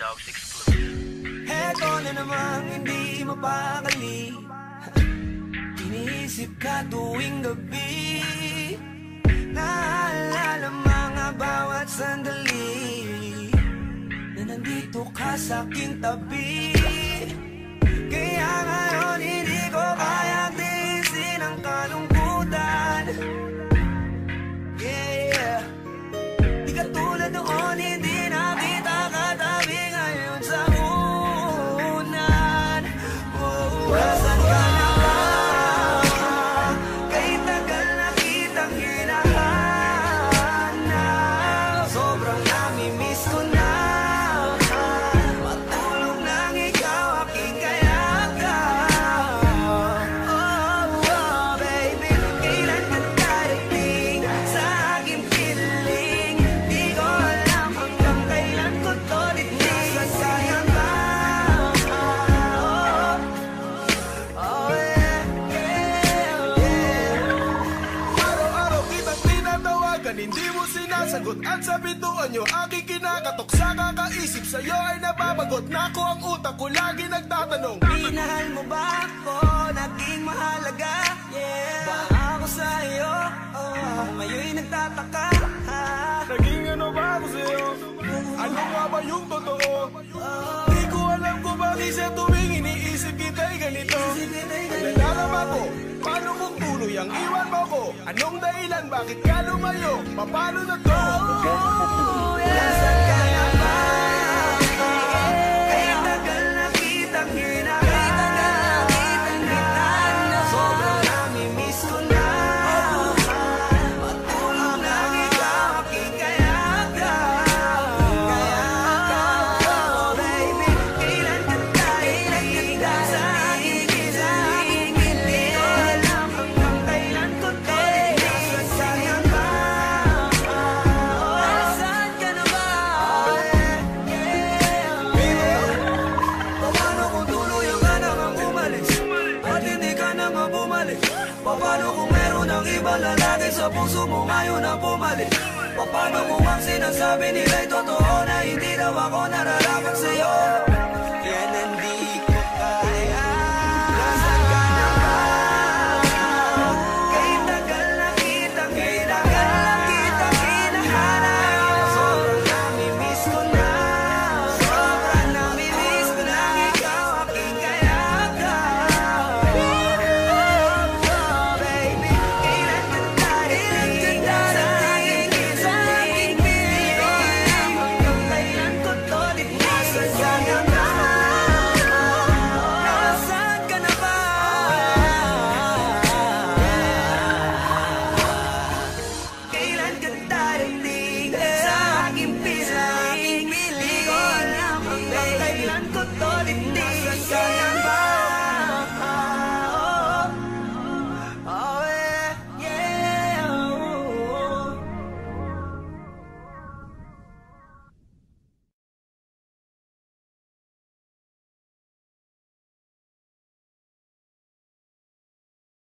Dogs exclusive. Heto na namang hindi mapakali Iniisip ka tuwing gabi. Naalala mga bawat sandali. Na nandito ka sa aking tabi tinatawagan Hindi mo sinasagot. At sa bituan nyo Aking kinakatok. Sa kakaisip Sa'yo ay nababagot. Na ako ang utak ko Lagi nagtatanong. Minahal mo ba ako? Naging mahalaga? Yeah. Ba ako sa'yo? Oh, ngayon nagtataka ha? Naging ano ba ako sa'yo? Ano nga ba yung totoo? Di ko alam kung bakit sa tuwing iniisip kita'y ganito. Nalalama ko Paano kung tuloy ang iwan mo ko? Anong dahilan? Bakit ka lumayo? Paano na to? Oh, yeah. Paano kung meron ang ibang lalaki sa puso mo ngayon na bumalik? Paano kung ang sinasabi nila'y totoo na hindi daw ako nararapat? na